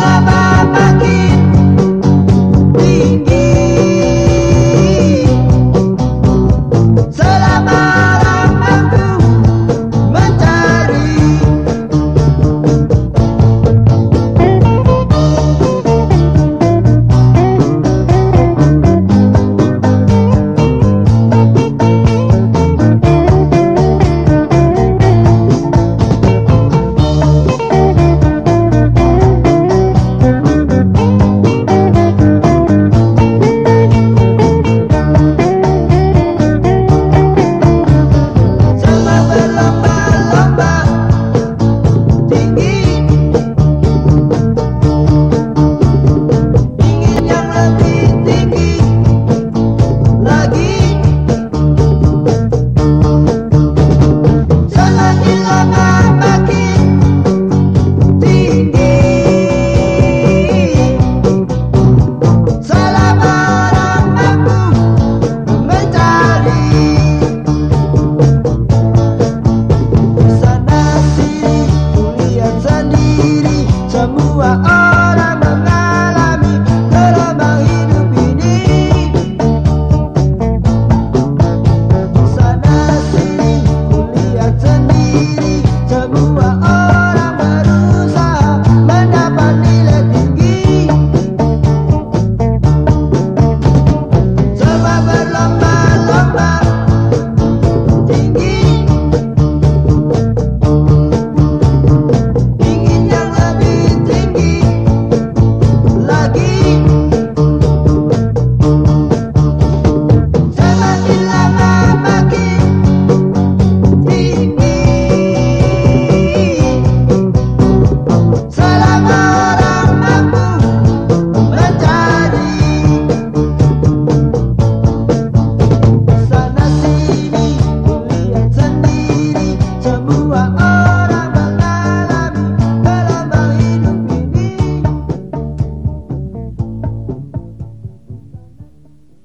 love.